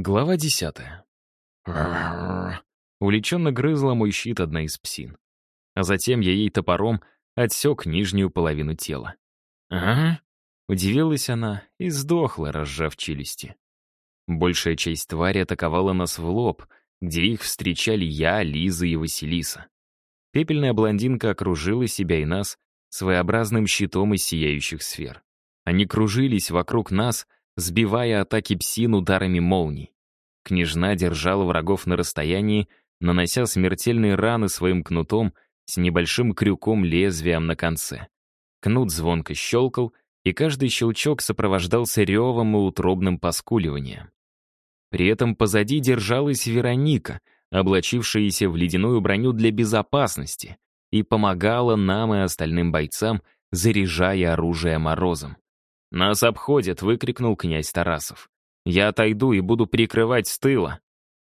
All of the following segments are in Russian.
Глава десятая. Увлеченно грызла мой щит одна из псин. А затем я ей топором отсек нижнюю половину тела. «Ага», — удивилась она и сдохла, разжав челюсти. Большая часть твари атаковала нас в лоб, где их встречали я, Лиза и Василиса. Пепельная блондинка окружила себя и нас своеобразным щитом из сияющих сфер. Они кружились вокруг нас, сбивая атаки псин ударами молний. Княжна держала врагов на расстоянии, нанося смертельные раны своим кнутом с небольшим крюком лезвием на конце. Кнут звонко щелкал, и каждый щелчок сопровождался ревом и утробным поскуливанием. При этом позади держалась Вероника, облачившаяся в ледяную броню для безопасности, и помогала нам и остальным бойцам, заряжая оружие морозом. «Нас обходят!» — выкрикнул князь Тарасов. «Я отойду и буду прикрывать с тыла».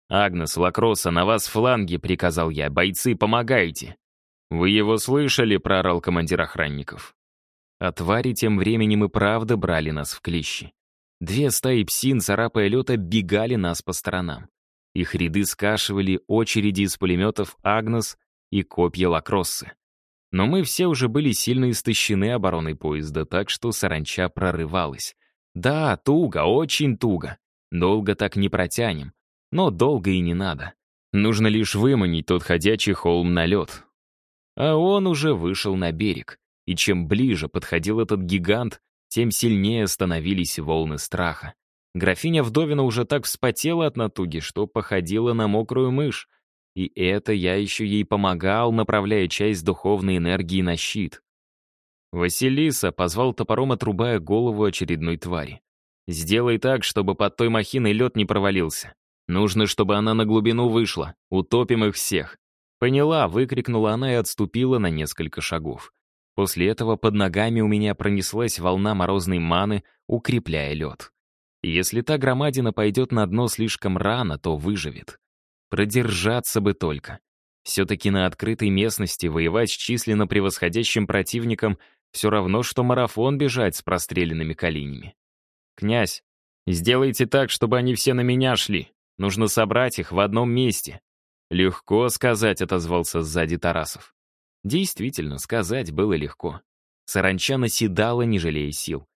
«Агнес, Лакроса, на вас фланги!» — приказал я. «Бойцы, помогайте!» «Вы его слышали?» — проорал командир охранников. А твари тем временем и правда брали нас в клещи. Две стаи псин, царапая лед, бегали нас по сторонам. Их ряды скашивали очереди из пулеметов «Агнес» и копья «Лакроссы». Но мы все уже были сильно истощены обороной поезда, так что саранча прорывалась. Да, туго, очень туго. Долго так не протянем. Но долго и не надо. Нужно лишь выманить тот ходячий холм на лед. А он уже вышел на берег. И чем ближе подходил этот гигант, тем сильнее становились волны страха. Графиня Вдовина уже так вспотела от натуги, что походила на мокрую мышь. И это я еще ей помогал, направляя часть духовной энергии на щит. Василиса позвал топором, отрубая голову очередной твари. «Сделай так, чтобы под той махиной лед не провалился. Нужно, чтобы она на глубину вышла. Утопим их всех». «Поняла», — выкрикнула она и отступила на несколько шагов. После этого под ногами у меня пронеслась волна морозной маны, укрепляя лед. Если та громадина пойдет на дно слишком рано, то выживет. Продержаться бы только. Все-таки на открытой местности воевать с численно превосходящим противником все равно, что марафон бежать с простреленными коленями. «Князь, сделайте так, чтобы они все на меня шли. Нужно собрать их в одном месте». «Легко сказать», — отозвался сзади Тарасов. Действительно, сказать было легко. Саранча наседала, не жалея сил.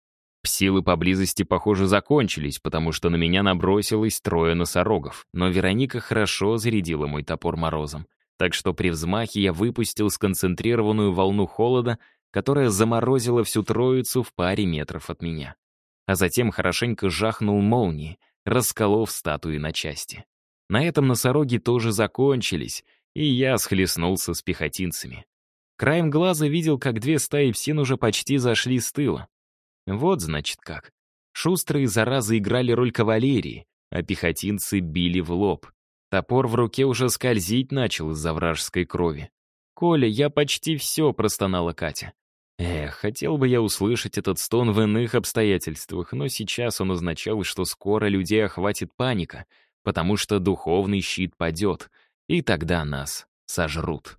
Силы поблизости, похоже, закончились, потому что на меня набросилось трое носорогов. Но Вероника хорошо зарядила мой топор морозом. Так что при взмахе я выпустил сконцентрированную волну холода, которая заморозила всю троицу в паре метров от меня. А затем хорошенько жахнул молнией, расколов статуи на части. На этом носороги тоже закончились, и я схлестнулся с пехотинцами. Краем глаза видел, как две стаи псин уже почти зашли с тыла. Вот, значит, как. Шустрые заразы играли роль кавалерии, а пехотинцы били в лоб. Топор в руке уже скользить начал из-за вражеской крови. «Коля, я почти все», — простонала Катя. Эх, хотел бы я услышать этот стон в иных обстоятельствах, но сейчас он означал, что скоро людей охватит паника, потому что духовный щит падет, и тогда нас сожрут.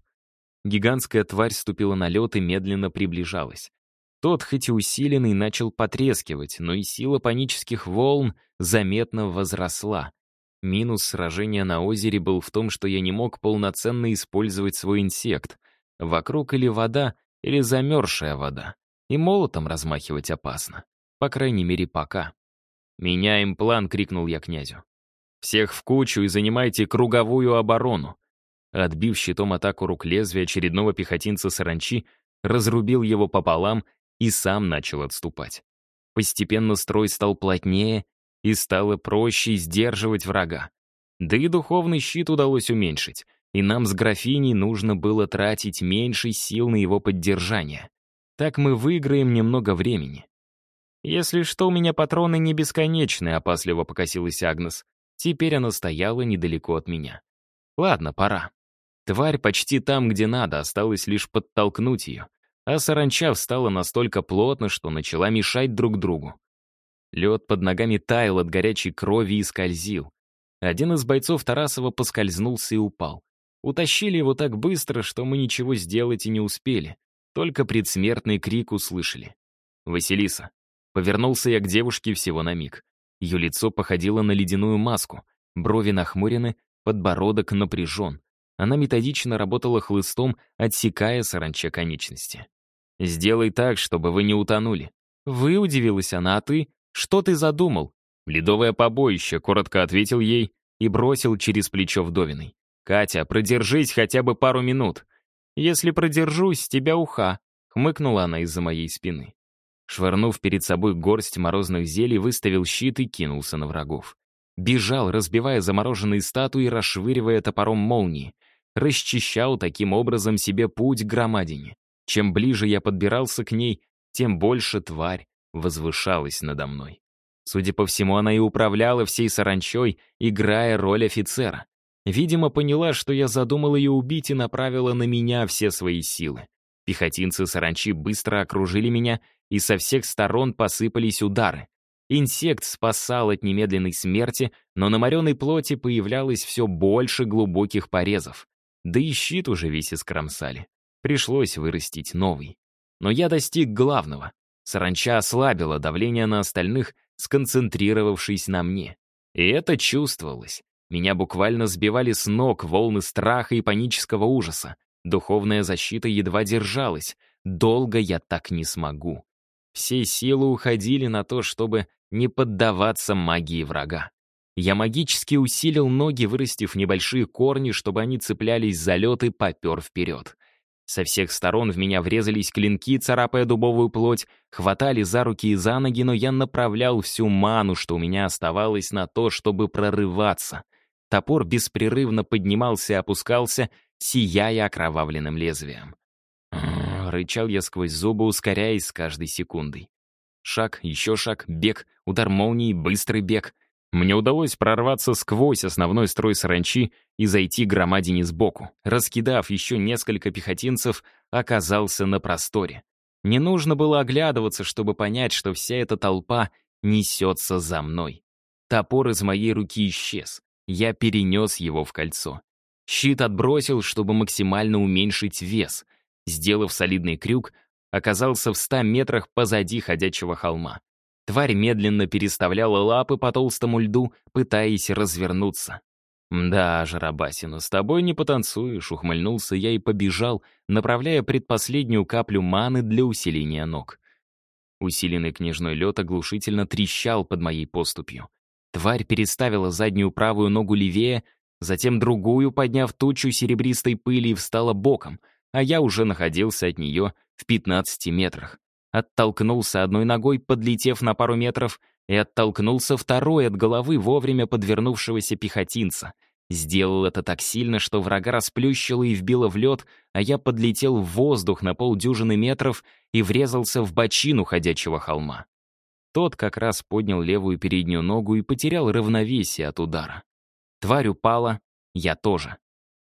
Гигантская тварь ступила на лед и медленно приближалась. Тот, хоть и усиленный, начал потрескивать, но и сила панических волн заметно возросла. Минус сражения на озере был в том, что я не мог полноценно использовать свой инсект. Вокруг или вода, или замерзшая вода. И молотом размахивать опасно. По крайней мере, пока. «Меняем план!» — крикнул я князю. «Всех в кучу и занимайте круговую оборону!» Отбив щитом атаку рук лезвия очередного пехотинца саранчи, разрубил его пополам и сам начал отступать. Постепенно строй стал плотнее, и стало проще сдерживать врага. Да и духовный щит удалось уменьшить, и нам с графиней нужно было тратить меньше сил на его поддержание. Так мы выиграем немного времени. «Если что, у меня патроны не бесконечные», — опасливо покосилась Агнес. Теперь она стояла недалеко от меня. «Ладно, пора. Тварь почти там, где надо, осталось лишь подтолкнуть ее а саранча встала настолько плотно, что начала мешать друг другу. Лед под ногами таял от горячей крови и скользил. Один из бойцов Тарасова поскользнулся и упал. Утащили его так быстро, что мы ничего сделать и не успели. Только предсмертный крик услышали. «Василиса». Повернулся я к девушке всего на миг. Ее лицо походило на ледяную маску, брови нахмурены, подбородок напряжен. Она методично работала хлыстом, отсекая саранче конечности. «Сделай так, чтобы вы не утонули». «Вы?» — удивилась она, «а ты? Что ты задумал?» «Ледовое побоище», — коротко ответил ей и бросил через плечо вдовиной. «Катя, продержись хотя бы пару минут. Если продержусь, тебя уха», — хмыкнула она из-за моей спины. Швырнув перед собой горсть морозных зелий, выставил щит и кинулся на врагов. Бежал, разбивая замороженные статуи, расшвыривая топором молнии. Расчищал таким образом себе путь громадине. Чем ближе я подбирался к ней, тем больше тварь возвышалась надо мной. Судя по всему, она и управляла всей саранчой, играя роль офицера. Видимо, поняла, что я задумал ее убить и направила на меня все свои силы. Пехотинцы саранчи быстро окружили меня, и со всех сторон посыпались удары. Инсект спасал от немедленной смерти, но на мореной плоти появлялось все больше глубоких порезов. Да и щит уже весь искромсали. Пришлось вырастить новый. Но я достиг главного. Саранча ослабила давление на остальных, сконцентрировавшись на мне. И это чувствовалось. Меня буквально сбивали с ног волны страха и панического ужаса. Духовная защита едва держалась. Долго я так не смогу. Все силы уходили на то, чтобы не поддаваться магии врага. Я магически усилил ноги, вырастив небольшие корни, чтобы они цеплялись за лед и попер вперед. Со всех сторон в меня врезались клинки, царапая дубовую плоть, хватали за руки и за ноги, но я направлял всю ману, что у меня оставалось, на то, чтобы прорываться. Топор беспрерывно поднимался и опускался, сияя окровавленным лезвием. Рычал я сквозь зубы, ускоряясь с каждой секундой. Шаг, еще шаг, бег, удар молнии, быстрый бег. Мне удалось прорваться сквозь основной строй саранчи и зайти громадине сбоку. Раскидав еще несколько пехотинцев, оказался на просторе. Не нужно было оглядываться, чтобы понять, что вся эта толпа несется за мной. Топор из моей руки исчез. Я перенес его в кольцо. Щит отбросил, чтобы максимально уменьшить вес. Сделав солидный крюк, оказался в ста метрах позади ходячего холма. Тварь медленно переставляла лапы по толстому льду, пытаясь развернуться. «Да, Жарабасина, с тобой не потанцуешь», — ухмыльнулся я и побежал, направляя предпоследнюю каплю маны для усиления ног. Усиленный княжной лед оглушительно трещал под моей поступью. Тварь переставила заднюю правую ногу левее, затем другую, подняв тучу серебристой пыли, и встала боком, а я уже находился от нее в 15 метрах. Оттолкнулся одной ногой, подлетев на пару метров, и оттолкнулся второй от головы вовремя подвернувшегося пехотинца. Сделал это так сильно, что врага расплющило и вбило в лед, а я подлетел в воздух на полдюжины метров и врезался в бочину ходячего холма. Тот как раз поднял левую переднюю ногу и потерял равновесие от удара. Тварь упала, я тоже.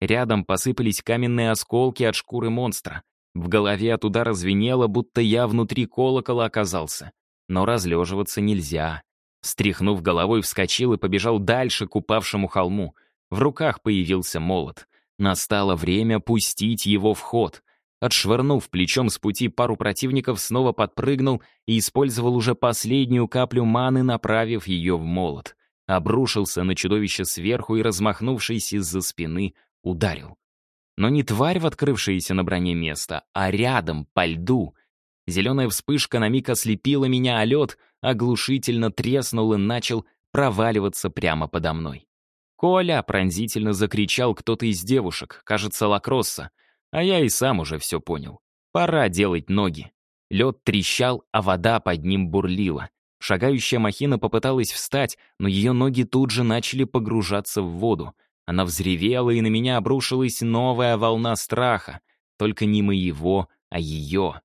Рядом посыпались каменные осколки от шкуры монстра. В голове от удара звенело, будто я внутри колокола оказался. Но разлеживаться нельзя. Стряхнув головой, вскочил и побежал дальше к упавшему холму. В руках появился молот. Настало время пустить его в ход. Отшвырнув плечом с пути пару противников, снова подпрыгнул и использовал уже последнюю каплю маны, направив ее в молот. Обрушился на чудовище сверху и, размахнувшись из-за спины, ударил. Но не тварь в открывшееся на броне место, а рядом, по льду. Зеленая вспышка на миг ослепила меня, а лед оглушительно треснул и начал проваливаться прямо подо мной. «Коля!» — пронзительно закричал кто-то из девушек, кажется, Лакросса. А я и сам уже все понял. Пора делать ноги. Лед трещал, а вода под ним бурлила. Шагающая махина попыталась встать, но ее ноги тут же начали погружаться в воду. Она взревела, и на меня обрушилась новая волна страха. Только не моего, а ее.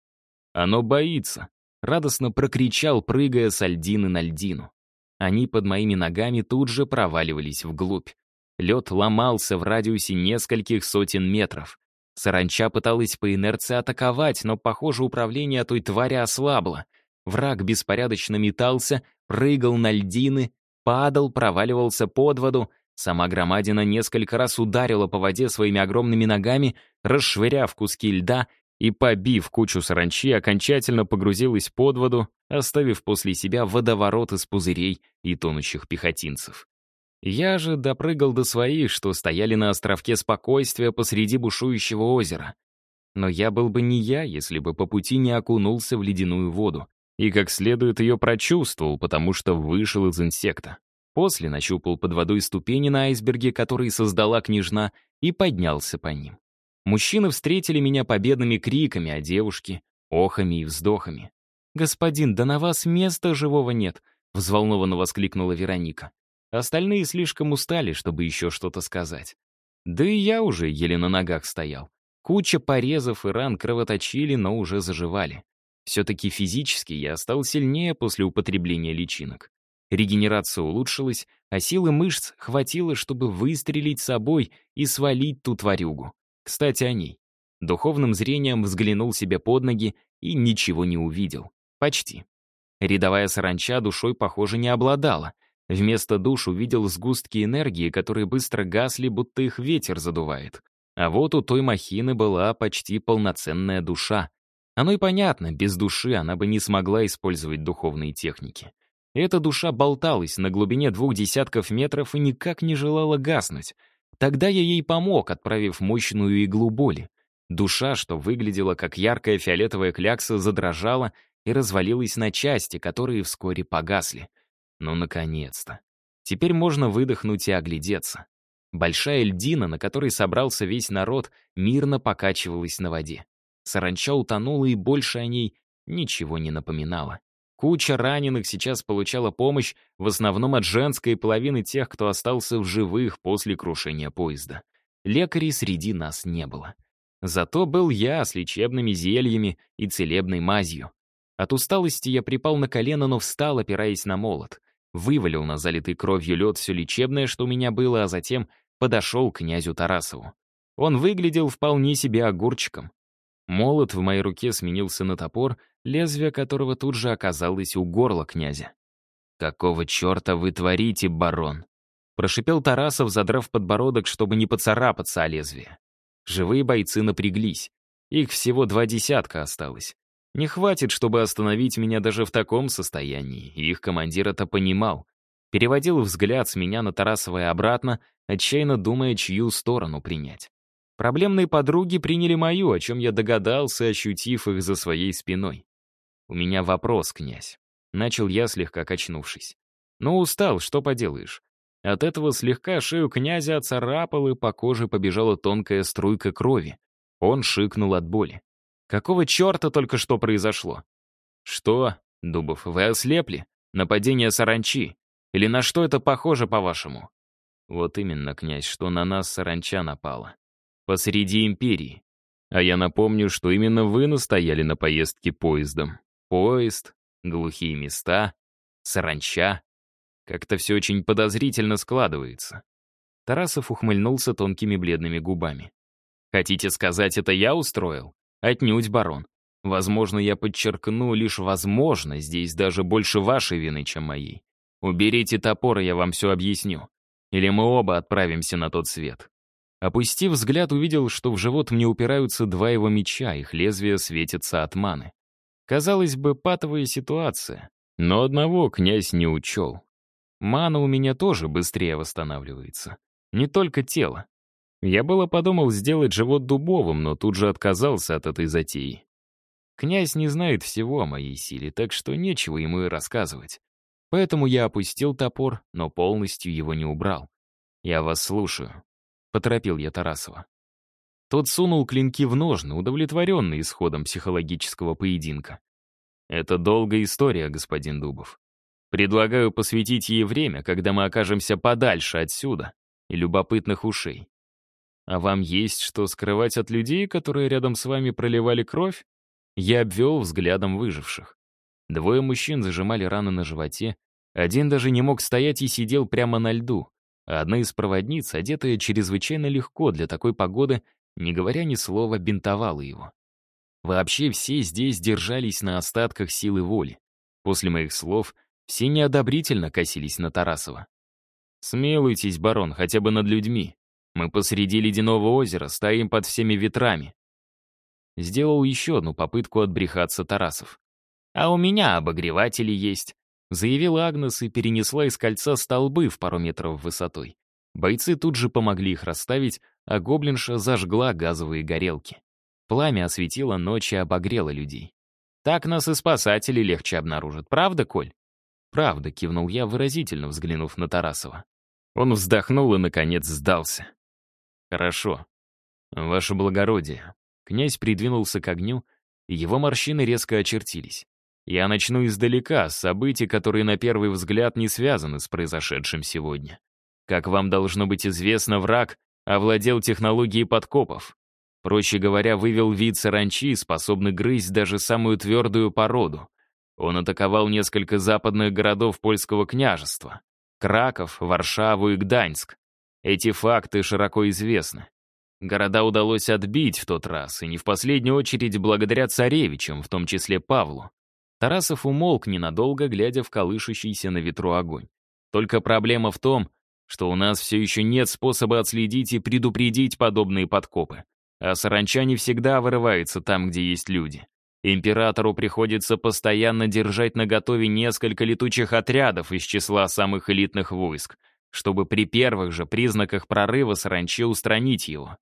«Оно боится», — радостно прокричал, прыгая с льдины на льдину. Они под моими ногами тут же проваливались вглубь. Лед ломался в радиусе нескольких сотен метров. Саранча пыталась по инерции атаковать, но, похоже, управление той твари ослабло. Враг беспорядочно метался, прыгал на льдины, падал, проваливался под воду, Сама громадина несколько раз ударила по воде своими огромными ногами, расшвыряв куски льда и, побив кучу саранчи, окончательно погрузилась под воду, оставив после себя водоворот из пузырей и тонущих пехотинцев. Я же допрыгал до своих, что стояли на островке спокойствия посреди бушующего озера. Но я был бы не я, если бы по пути не окунулся в ледяную воду и как следует ее прочувствовал, потому что вышел из инсекта. После нащупал под водой ступени на айсберге, которые создала княжна, и поднялся по ним. Мужчины встретили меня победными криками, а девушки — охами и вздохами. «Господин, да на вас места живого нет!» — взволнованно воскликнула Вероника. Остальные слишком устали, чтобы еще что-то сказать. Да и я уже еле на ногах стоял. Куча порезов и ран кровоточили, но уже заживали. Все-таки физически я стал сильнее после употребления личинок. Регенерация улучшилась, а силы мышц хватило, чтобы выстрелить собой и свалить ту тварюгу. Кстати, о ней. Духовным зрением взглянул себе под ноги и ничего не увидел. Почти. Рядовая саранча душой, похоже, не обладала. Вместо душ увидел сгустки энергии, которые быстро гасли, будто их ветер задувает. А вот у той махины была почти полноценная душа. Оно и понятно, без души она бы не смогла использовать духовные техники. Эта душа болталась на глубине двух десятков метров и никак не желала гаснуть. Тогда я ей помог, отправив мощную иглу боли. Душа, что выглядела как яркая фиолетовая клякса, задрожала и развалилась на части, которые вскоре погасли. Ну, наконец-то. Теперь можно выдохнуть и оглядеться. Большая льдина, на которой собрался весь народ, мирно покачивалась на воде. Саранча утонула, и больше о ней ничего не напоминала. Куча раненых сейчас получала помощь в основном от женской половины тех, кто остался в живых после крушения поезда. Лекарей среди нас не было. Зато был я с лечебными зельями и целебной мазью. От усталости я припал на колено, но встал, опираясь на молот вывалил на залитый кровью лед все лечебное, что у меня было, а затем подошел к князю Тарасову. Он выглядел вполне себе огурчиком. Молот в моей руке сменился на топор, лезвие которого тут же оказалось у горла князя. «Какого черта вы творите, барон?» Прошипел Тарасов, задрав подбородок, чтобы не поцарапаться о лезвие. Живые бойцы напряглись. Их всего два десятка осталось. Не хватит, чтобы остановить меня даже в таком состоянии, их командир это понимал. Переводил взгляд с меня на Тарасова и обратно, отчаянно думая, чью сторону принять. Проблемные подруги приняли мою, о чем я догадался, ощутив их за своей спиной. «У меня вопрос, князь». Начал я, слегка качнувшись. «Ну, устал, что поделаешь?» От этого слегка шею князя оцарапал, и по коже побежала тонкая струйка крови. Он шикнул от боли. Какого черта только что произошло? Что, Дубов, вы ослепли? Нападение саранчи? Или на что это похоже, по-вашему? Вот именно, князь, что на нас саранча напала. Посреди империи. А я напомню, что именно вы настояли на поездке поездом. Поезд, глухие места, саранча. Как-то все очень подозрительно складывается. Тарасов ухмыльнулся тонкими бледными губами. «Хотите сказать, это я устроил? Отнюдь, барон. Возможно, я подчеркну лишь возможно, здесь даже больше вашей вины, чем моей. Уберите топор, и я вам все объясню. Или мы оба отправимся на тот свет. Опустив взгляд, увидел, что в живот мне упираются два его меча, их лезвия светятся от маны. Казалось бы, патовая ситуация. Но одного князь не учел. Мана у меня тоже быстрее восстанавливается. Не только тело. Я было подумал сделать живот дубовым, но тут же отказался от этой затеи. Князь не знает всего о моей силе, так что нечего ему и рассказывать. Поэтому я опустил топор, но полностью его не убрал. «Я вас слушаю», — поторопил я Тарасова. Тот сунул клинки в ножны, удовлетворенный исходом психологического поединка. «Это долгая история, господин Дубов. Предлагаю посвятить ей время, когда мы окажемся подальше отсюда и любопытных ушей. А вам есть что скрывать от людей, которые рядом с вами проливали кровь? Я обвел взглядом выживших. Двое мужчин зажимали раны на животе, один даже не мог стоять и сидел прямо на льду, а одна из проводниц, одетая чрезвычайно легко для такой погоды, не говоря ни слова, бинтовала его. Вообще все здесь держались на остатках силы воли. После моих слов все неодобрительно косились на Тарасова. «Смелуйтесь, барон, хотя бы над людьми. Мы посреди ледяного озера, стоим под всеми ветрами. Сделал еще одну попытку отбрехаться Тарасов. «А у меня обогреватели есть», — заявила Агнес и перенесла из кольца столбы в пару метров высотой. Бойцы тут же помогли их расставить, а гоблинша зажгла газовые горелки. Пламя осветило ночь и обогрело людей. «Так нас и спасатели легче обнаружат, правда, Коль?» «Правда», — кивнул я, выразительно взглянув на Тарасова. Он вздохнул и, наконец, сдался. «Хорошо. Ваше благородие». Князь придвинулся к огню, и его морщины резко очертились. Я начну издалека, с событий, которые на первый взгляд не связаны с произошедшим сегодня. Как вам должно быть известно, враг овладел технологией подкопов. Проще говоря, вывел вид саранчи, способный грызть даже самую твердую породу. Он атаковал несколько западных городов польского княжества. Краков, Варшаву и Гданьск. Эти факты широко известны. Города удалось отбить в тот раз, и не в последнюю очередь благодаря царевичам, в том числе Павлу. Тарасов умолк ненадолго, глядя в колышущийся на ветру огонь. Только проблема в том, что у нас все еще нет способа отследить и предупредить подобные подкопы. А саранча не всегда вырывается там, где есть люди. Императору приходится постоянно держать наготове несколько летучих отрядов из числа самых элитных войск, чтобы при первых же признаках прорыва саранчи устранить его.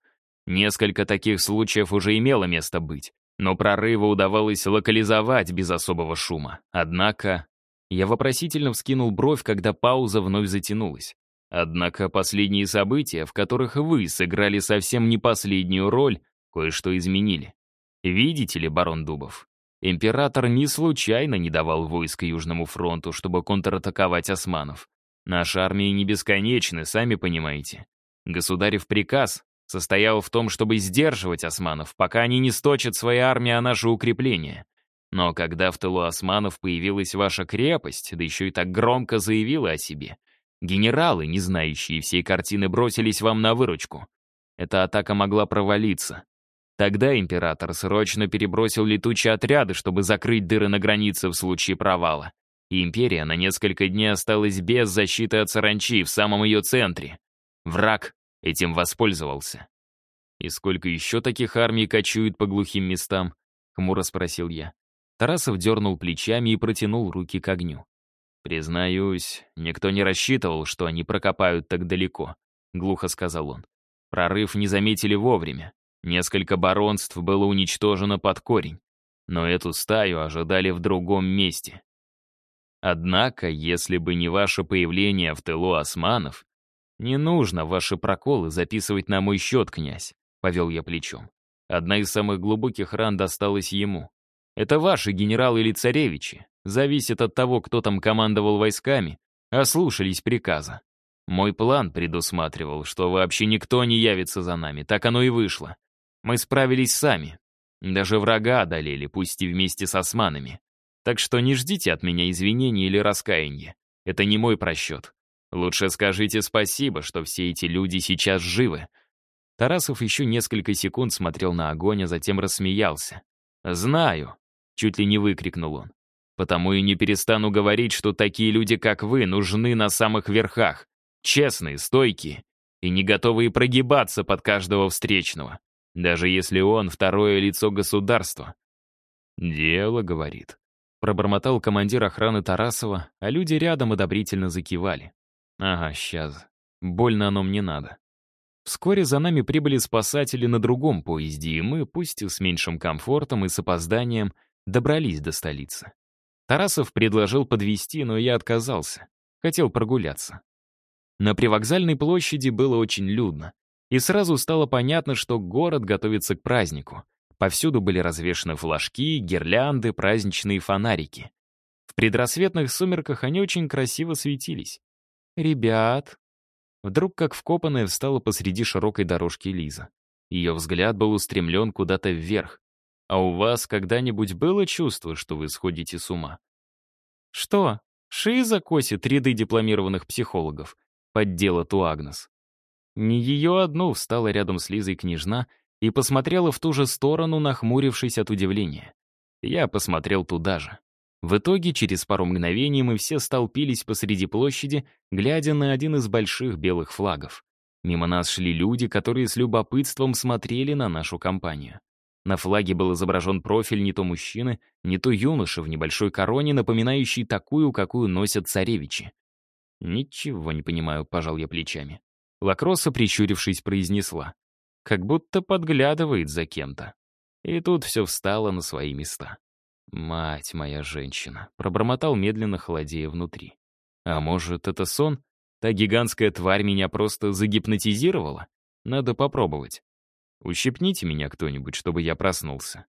Несколько таких случаев уже имело место быть, но прорывы удавалось локализовать без особого шума. Однако... Я вопросительно вскинул бровь, когда пауза вновь затянулась. Однако последние события, в которых вы сыграли совсем не последнюю роль, кое-что изменили. Видите ли, барон Дубов, император не случайно не давал войск Южному фронту, чтобы контратаковать османов. Наши армии не бесконечны, сами понимаете. Государев приказ состоял в том, чтобы сдерживать османов, пока они не сточат свои армии о наше укрепление. Но когда в тылу османов появилась ваша крепость, да еще и так громко заявила о себе, генералы, не знающие всей картины, бросились вам на выручку. Эта атака могла провалиться. Тогда император срочно перебросил летучие отряды, чтобы закрыть дыры на границе в случае провала. И империя на несколько дней осталась без защиты от саранчи в самом ее центре. Враг этим воспользовался. «И сколько еще таких армий кочуют по глухим местам?» — хмуро спросил я. Тарасов дернул плечами и протянул руки к огню. «Признаюсь, никто не рассчитывал, что они прокопают так далеко», — глухо сказал он. «Прорыв не заметили вовремя. Несколько баронств было уничтожено под корень, но эту стаю ожидали в другом месте. Однако, если бы не ваше появление в тылу османов, не нужно ваши проколы записывать на мой счет, князь, повел я плечом. Одна из самых глубоких ран досталась ему. Это ваши генералы или царевичи. Зависит от того, кто там командовал войсками, ослушались приказа. Мой план предусматривал, что вообще никто не явится за нами, так оно и вышло. Мы справились сами. Даже врага одолели, пусть и вместе с османами. Так что не ждите от меня извинений или раскаяния. Это не мой просчет. Лучше скажите спасибо, что все эти люди сейчас живы. Тарасов еще несколько секунд смотрел на огонь, а затем рассмеялся. «Знаю», — чуть ли не выкрикнул он. «Потому и не перестану говорить, что такие люди, как вы, нужны на самых верхах. Честные, стойкие и не готовые прогибаться под каждого встречного даже если он второе лицо государства. «Дело, — говорит», — пробормотал командир охраны Тарасова, а люди рядом одобрительно закивали. «Ага, сейчас. Больно оно мне надо». Вскоре за нами прибыли спасатели на другом поезде, и мы, пусть и с меньшим комфортом и с опозданием, добрались до столицы. Тарасов предложил подвести, но я отказался. Хотел прогуляться. На привокзальной площади было очень людно. И сразу стало понятно, что город готовится к празднику. Повсюду были развешаны флажки, гирлянды, праздничные фонарики. В предрассветных сумерках они очень красиво светились. «Ребят...» Вдруг, как вкопанная, встала посреди широкой дорожки Лиза. Ее взгляд был устремлен куда-то вверх. «А у вас когда-нибудь было чувство, что вы сходите с ума?» «Что, шиза косит ряды дипломированных психологов?» — поддела ту Агнес. Не ее одну встала рядом с Лизой княжна и посмотрела в ту же сторону, нахмурившись от удивления. Я посмотрел туда же. В итоге, через пару мгновений мы все столпились посреди площади, глядя на один из больших белых флагов. Мимо нас шли люди, которые с любопытством смотрели на нашу компанию. На флаге был изображен профиль не то мужчины, не то юноши в небольшой короне, напоминающей такую, какую носят царевичи. «Ничего не понимаю», — пожал я плечами. Лакроса, прищурившись, произнесла. «Как будто подглядывает за кем-то». И тут все встало на свои места. «Мать моя женщина», — пробормотал медленно, холодея внутри. «А может, это сон? Та гигантская тварь меня просто загипнотизировала? Надо попробовать. Ущипните меня кто-нибудь, чтобы я проснулся».